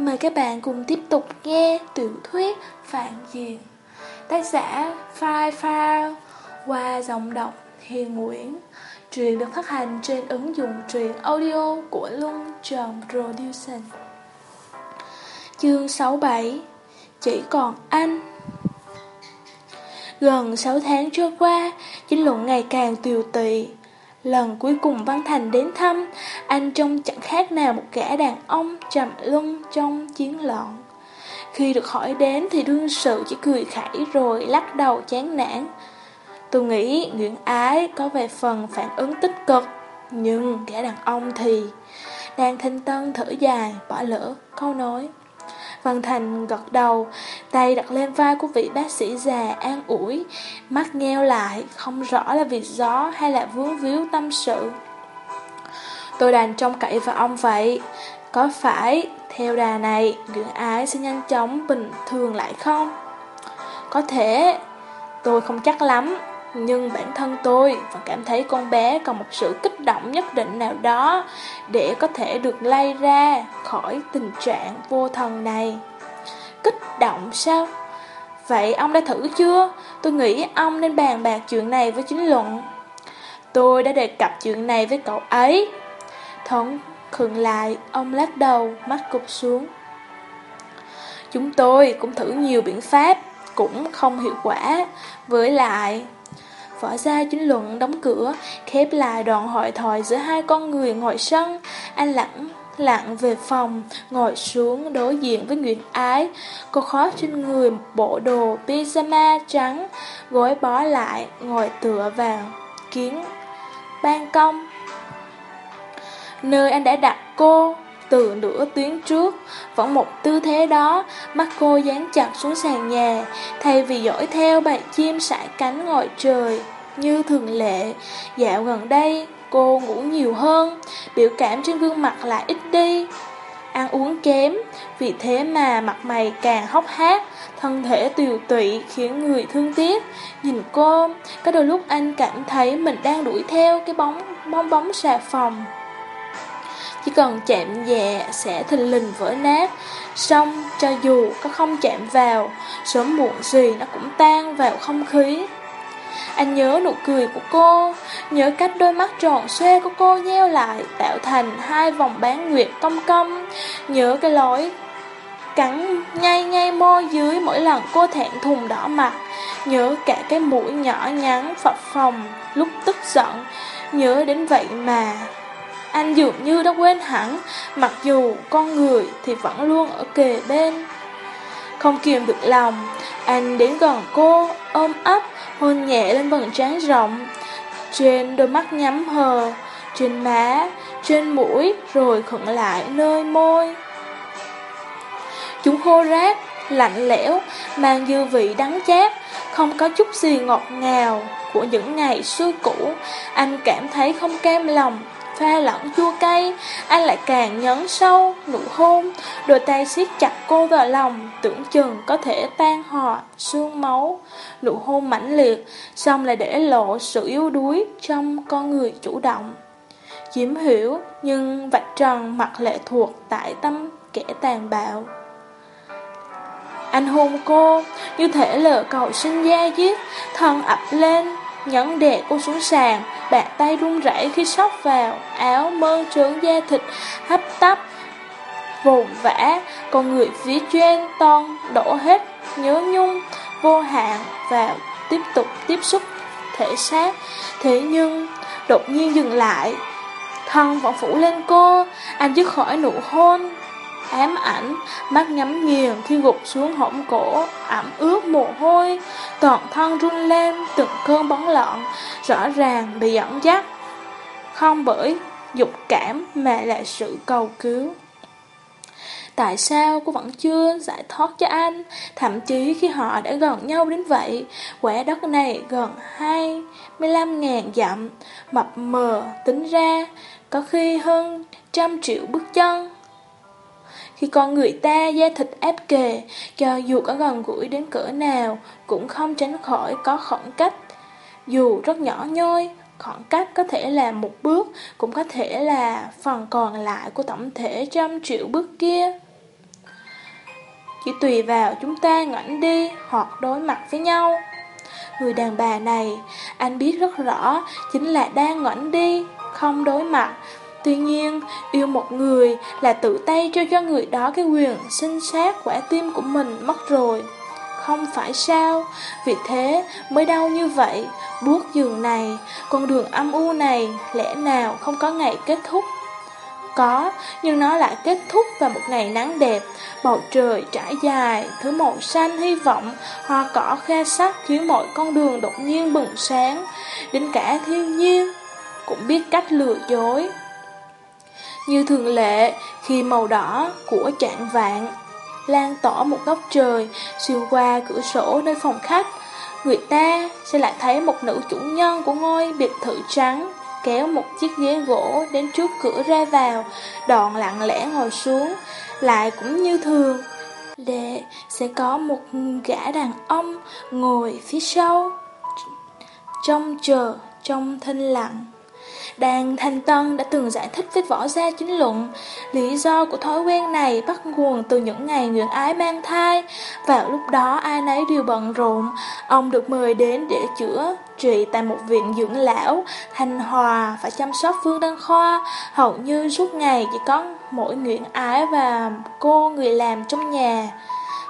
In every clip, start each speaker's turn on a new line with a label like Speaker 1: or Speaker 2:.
Speaker 1: Mời các bạn cùng tiếp tục nghe tiểu thuyết Phạn Diền Tác giả Phai Phao qua giọng đọc Hiền Nguyễn Truyện được phát hành trên ứng dụng truyện audio của Luân Tròn Production Chương 67 Chỉ còn anh. Gần 6 tháng trôi qua, chính luận ngày càng tiều tị Lần cuối cùng Văn Thành đến thăm, anh trông chẳng khác nào một gã đàn ông trầm luân trong chiến loạn. Khi được hỏi đến thì đương sự chỉ cười khẩy rồi lắc đầu chán nản. Tôi nghĩ Nguyễn Ái có vài phần phản ứng tích cực, nhưng gã đàn ông thì... Đang thanh tân thở dài, bỏ lỡ câu nói. Văn Thành gật đầu, tay đặt lên vai của vị bác sĩ già an ủi, mắt nheo lại, không rõ là vì gió hay là vướng víu tâm sự. Tôi đành trông cậy vào ông vậy, có phải theo đà này Nguyễn Ái sẽ nhanh chóng bình thường lại không? Có thể, tôi không chắc lắm, nhưng bản thân tôi vẫn cảm thấy con bé còn một sự kích động nhất định nào đó để có thể được lay ra khỏi tình trạng vô thần này. Kích động sao? Vậy ông đã thử chưa? Tôi nghĩ ông nên bàn bạc chuyện này với chính luận. Tôi đã đề cập chuyện này với cậu ấy. Thoáng khừng lại, ông lắc đầu, mắt cụp xuống. Chúng tôi cũng thử nhiều biện pháp, cũng không hiệu quả. Với lại, Võ gia chính luận đóng cửa, khép lại đoạn hội thoại giữa hai con người ngồi sân. Anh lặng lặng về phòng, ngồi xuống đối diện với Nguyễn Ái. Cô khó trên người một bộ đồ pyjama trắng, gối bó lại, ngồi tựa vào, kiến, ban công. Nơi anh đã đặt cô, từ nửa tiếng trước, vẫn một tư thế đó, mắt cô dán chặt xuống sàn nhà, thay vì dõi theo bầy chim sải cánh ngồi trời. Như thường lệ, dạo gần đây, cô ngủ nhiều hơn, biểu cảm trên gương mặt lại ít đi. Ăn uống kém, vì thế mà mặt mày càng hốc hác, thân thể tiều tụy khiến người thương tiếc. Nhìn cô, có đôi lúc anh cảm thấy mình đang đuổi theo cái bóng bong bóng xà phòng. Chỉ cần chạm nhẹ sẽ thình lình vỡ nát Xong cho dù có không chạm vào Sớm muộn gì nó cũng tan vào không khí anh nhớ nụ cười của cô Nhớ cách đôi mắt tròn xoe của cô nheo lại Tạo thành hai vòng bán nguyệt cong cong. Nhớ cái lối cắn nhay nhay môi dưới mỗi lần cô thẹn thùng đỏ mặt. Nhớ cả cái mũi nhỏ nhắn phập phồng lúc tức giận. Nhớ đến vậy mà anh dường như đã quên hẳn, mặc dù con người thì vẫn luôn ở kề bên. Không kiềm được lòng, anh đến gần cô, ôm ấp, hôn nhẹ lên vầng trán rộng, trên đôi mắt nhắm hờ, trên má, trên mũi, rồi khẩn lại nơi môi. Chúng khô rác, lạnh lẽo, mang dư vị đắng chát, không có chút gì ngọt ngào của những ngày xưa cũ. Anh cảm thấy không cam lòng, pha lẫn chua cay, anh lại càng nhấn sâu, nụ hôn, đôi tay siết chặt cô vào lòng, tưởng chừng có thể tan hòa, xương máu. Nụ hôn mãnh liệt, xong lại để lộ sự yếu đuối trong con người chủ động. Chiếm hiểu, nhưng vạch trần mặt lệ thuộc tại tâm kẻ tàn bạo. Anh hôn cô, như thể lỡ cầu sinh da giết, thân ập lên, nhấn đè cô xuống sàn, bàn tay run rẩy khi sóc vào, áo mơn trớn da thịt, hấp tấp, vồn vã, còn người phía trên ton đổ hết nhớ nhung, vô hạn vào tiếp tục tiếp xúc thể xác. Thế nhưng, đột nhiên dừng lại, thân vẫn phủ lên cô, anh dứt khỏi nụ hôn, ám ảnh, mắt nhắm nghiền khi gục xuống hõm cổ, ẩm ướt mồ hôi, toàn thân run lên từng cơn bóng lợn, rõ ràng bị dẫn dắt. Không bởi dục cảm mà là sự cầu cứu. Tại sao cô vẫn chưa giải thoát cho anh Thậm chí khi họ đã gần nhau đến vậy Quả đất này gần 25.000 dặm Mập mờ tính ra Có khi hơn trăm triệu bước chân khi con người ta da thịt ép kề, cho dù có gần gũi đến cỡ nào, cũng không tránh khỏi có khoảng cách. Dù rất nhỏ nhoi, khoảng cách có thể là một bước, cũng có thể là phần còn lại của tổng thể trăm triệu bước kia. chỉ tùy vào chúng ta ngoảnh đi hoặc đối mặt với nhau. Người đàn bà này, anh biết rất rõ, chính là đang ngoảnh đi, không đối mặt. Tuy nhiên, yêu một người là tự tay cho cho người đó cái quyền sinh sát quả tim của mình mất rồi. Không phải sao, vì thế mới đau như vậy, bước giường này, con đường âm u này lẽ nào không có ngày kết thúc. Có, nhưng nó lại kết thúc vào một ngày nắng đẹp, bầu trời trải dài, thứ màu xanh hy vọng, hoa cỏ khe sắc khiến mọi con đường đột nhiên bừng sáng, đến cả thiên nhiên cũng biết cách lừa dối. Như thường lệ, khi màu đỏ của trạng vạn lan tỏ một góc trời xuyên qua cửa sổ nơi phòng khách, người ta sẽ lại thấy một nữ chủ nhân của ngôi biệt thự trắng kéo một chiếc ghế gỗ đến trước cửa ra vào, đòn lặng lẽ ngồi xuống, lại cũng như thường. Đệ sẽ có một gã đàn ông ngồi phía sau, trông chờ, trong thinh lặng. Đàn Thanh Tân đã từng giải thích với võ gia chính luận, lý do của thói quen này bắt nguồn từ những ngày Nguyễn Ái mang thai. Vào lúc đó ai nấy đều bận rộn, ông được mời đến để chữa trị tại một viện dưỡng lão, Thanh Hòa phải chăm sóc Phương Đăng Khoa, hầu như suốt ngày chỉ có mỗi Nguyễn Ái và cô người làm trong nhà.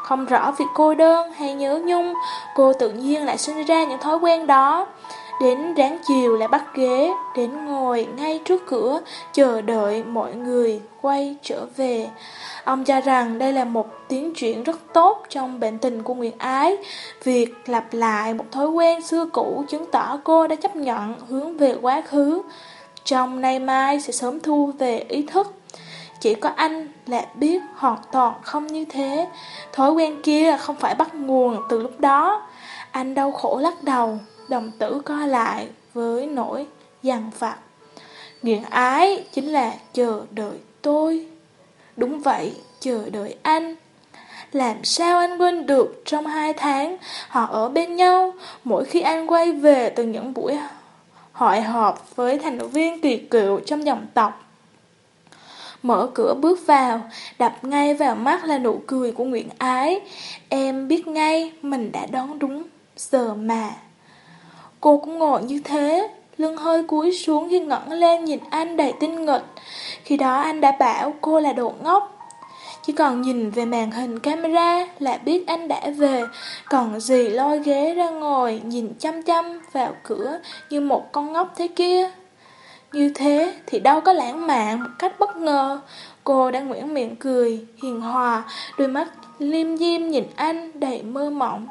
Speaker 1: Không rõ vì cô đơn hay nhớ nhung, cô tự nhiên lại sinh ra những thói quen đó. Đến ráng chiều lại bắt ghế, đến ngồi ngay trước cửa, chờ đợi mọi người quay trở về. Ông cho rằng đây là một tiến triển rất tốt trong bệnh tình của Nguyệt Ái. Việc lặp lại một thói quen xưa cũ chứng tỏ cô đã chấp nhận hướng về quá khứ. Trong nay mai sẽ sớm thu về ý thức. Chỉ có anh là biết hoàn toàn không như thế. Thói quen kia không phải bắt nguồn từ lúc đó. Anh đau khổ lắc đầu, đồng tử co lại với nỗi dằn vặt. Nghiện ái chính là chờ đợi tôi. Đúng vậy, chờ đợi anh. Làm sao anh quên được trong hai tháng họ ở bên nhau mỗi khi anh quay về từ những buổi hội họp với thành viên kỳ cựu trong dòng tộc. Mở cửa bước vào, đập ngay vào mắt là nụ cười của Nguyễn Ái. Em biết ngay mình đã đón đúng giờ mà. Cô cũng ngồi như thế, lưng hơi cúi xuống khi ngẩng lên nhìn anh đầy tinh nghịch. Khi đó anh đã bảo cô là đồ ngốc. Chỉ còn nhìn về màn hình camera là biết anh đã về, còn gì lôi ghế ra ngồi nhìn chăm chăm vào cửa như một con ngốc thế kia. Như thế thì đâu có lãng mạn một cách bất ngờ. Cô đã nguyễn miệng cười, hiền hòa, đôi mắt liêm diêm nhìn anh đầy mơ mộng.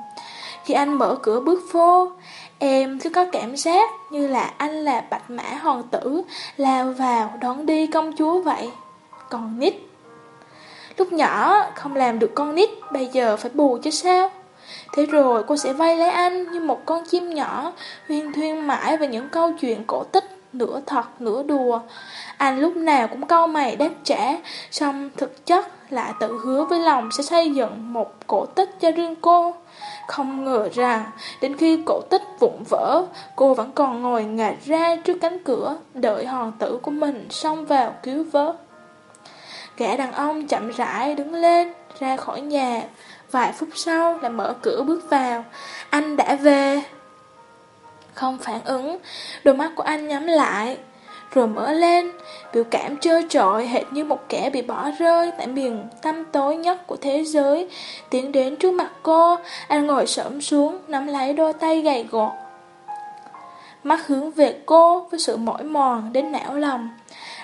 Speaker 1: Khi anh mở cửa bước vô, Em cứ có cảm giác như là anh là bạch mã hoàng tử, lao vào đón đi công chúa vậy. Còn nít. Lúc nhỏ, không làm được con nít, Bây giờ phải bù chứ sao? Thế rồi cô sẽ vay lấy anh Như một con chim nhỏ, Huyên thuyên mãi về những câu chuyện cổ tích, Nửa thật, nửa đùa. Anh lúc nào cũng câu mày đáp trả Xong thực chất lại tự hứa với lòng Sẽ xây dựng một cổ tích cho riêng cô không ngờ rằng, đến khi cổ tích vụn vỡ, cô vẫn còn ngồi ngạt ra trước cánh cửa, đợi hoàng tử của mình xông vào cứu vớt. Gã đàn ông chậm rãi đứng lên, ra khỏi nhà. Vài phút sau lại mở cửa bước vào. Anh đã về. Không phản ứng, đôi mắt của anh nhắm lại rồi mở lên, biểu cảm trơ trọi hệt như một kẻ bị bỏ rơi tại miền tăm tối nhất của thế giới. Tiến đến trước mặt cô, anh ngồi sẫm xuống, nắm lấy đôi tay gầy gò. Mắt hướng về cô với sự mỏi mòn đến não lòng.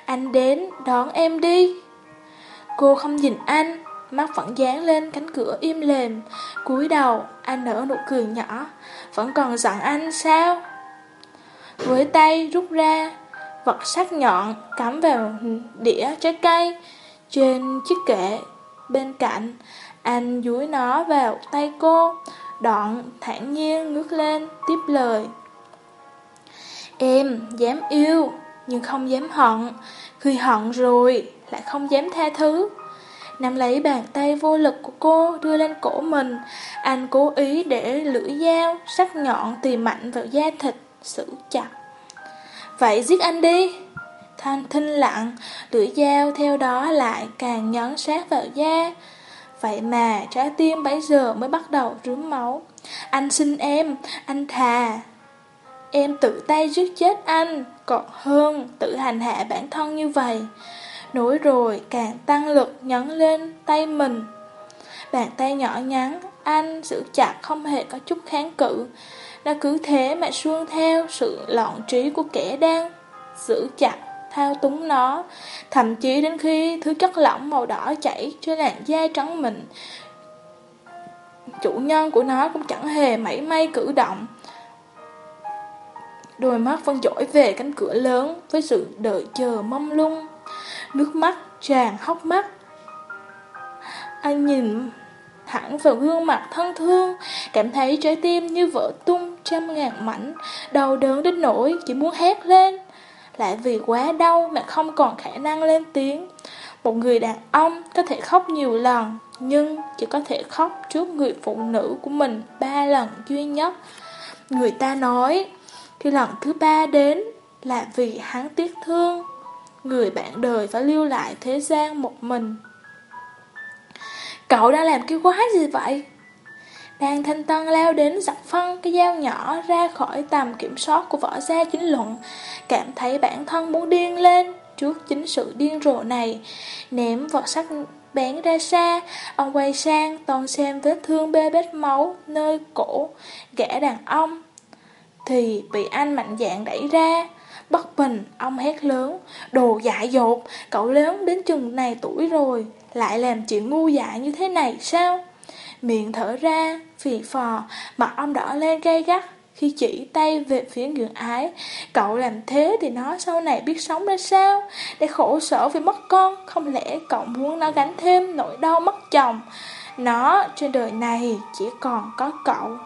Speaker 1: Anh đến, đón em đi. Cô không nhìn anh, mắt vẫn dán lên cánh cửa im lềm. cúi đầu, anh nở nụ cười nhỏ. Vẫn còn giận anh sao? Với tay rút ra vật sắc nhọn cắm vào đĩa trái cây trên chiếc kệ bên cạnh. Anh dúi nó vào tay cô, đoạn thản nhiên ngước lên tiếp lời. Em dám yêu, nhưng không dám hận. Khi hận rồi, lại không dám tha thứ. Nắm lấy bàn tay vô lực của cô đưa lên cổ mình Anh cố ý để lưỡi dao sắc nhọn tìm mạnh vào da thịt Xử chặt Vậy giết anh đi. Thanh thinh lặng Lưỡi dao theo đó lại càng nhấn sát vào da. Vậy mà trái tim bấy giờ mới bắt đầu rướm máu. Anh xin em, anh thà. Em tự tay giết chết anh Còn hơn tự hành hạ bản thân như vậy. Nối rồi càng tăng lực nhấn lên tay mình. Bàn tay nhỏ nhắn Anh giữ chặt không hề có chút kháng cự. Nó cứ thế mà xuông theo sự lọn trí của kẻ đang Giữ chặt, thao túng nó. Thậm chí đến khi thứ chất lỏng màu đỏ chảy trên làn da trắng mịn Chủ nhân của nó cũng chẳng hề mảy may cử động. Đôi mắt vẫn dõi về cánh cửa lớn với sự đợi chờ mong lung. Nước mắt tràn hốc mắt. Anh nhìn thẳng vào gương mặt thân thương, Cảm thấy trái tim như vỡ tung trăm ngàn mảnh, Đau đớn đến nỗi chỉ muốn hét lên. Lại vì quá đau mà không còn khả năng lên tiếng. Một người đàn ông có thể khóc nhiều lần, Nhưng chỉ có thể khóc trước người phụ nữ của mình ba lần duy nhất. Người ta nói, Khi lần thứ ba đến là vì hắn tiếc thương. Người bạn đời phải lưu lại thế gian một mình. Cậu đã làm cái quái gì vậy? Đang thanh tân leo đến giặt phân cái dao nhỏ ra khỏi tầm kiểm soát của võ gia chính luận Cảm thấy bản thân muốn điên lên trước chính sự điên rồ này. Ném vỏ sắt bén ra xa Ông quay sang toàn xem vết thương bê bết máu nơi cổ gã đàn ông. Thì bị anh mạnh dạng đẩy ra Bất bình, ông hét lớn Đồ dại dột, cậu lớn đến chừng này tuổi rồi Lại làm chuyện ngu dại như thế này sao? Miệng thở ra, phì phò Mặt ông đỏ lên gay gắt Khi chỉ tay về phía người ái. Cậu làm thế thì nó sau này biết sống ra sao? Để khổ sở vì mất con Không lẽ cậu muốn nó gánh thêm nỗi đau mất chồng? Nó trên đời này chỉ còn có cậu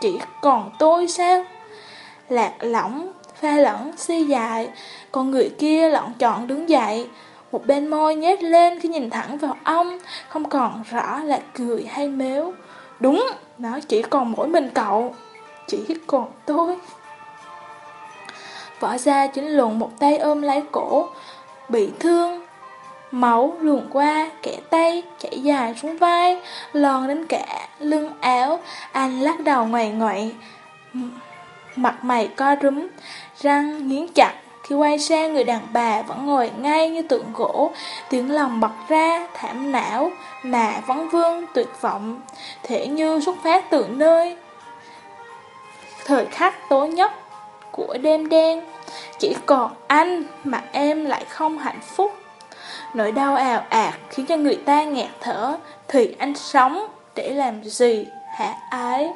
Speaker 1: Chỉ còn tôi sao? Lạc lõng pha lẫn si dại, con người kia lọn chọn đứng dậy, một bên môi nhét lên khi nhìn thẳng vào ông, không còn rõ là cười hay mếu. Đúng, nó chỉ còn mỗi mình cậu, chỉ còn tôi. Võ ra chính luận một tay ôm lấy cổ, bị thương. Máu luồn qua, kẻ tay, chảy dài xuống vai, lòn đến cả lưng áo, anh lắc đầu ngoài ngoại. Mặt mày co rúm, răng nghiến chặt. Khi quay sang người đàn bà vẫn ngồi ngay như tượng gỗ, tiếng lòng bật ra, thảm não, mà vẫn vương tuyệt vọng, thể như xuất phát từ nơi. Thời khắc tối nhất của đêm đen, chỉ còn anh mà em lại không hạnh phúc. Nỗi đau ào ạt khiến cho người ta nghẹt thở, thì anh sống để làm gì hả ái?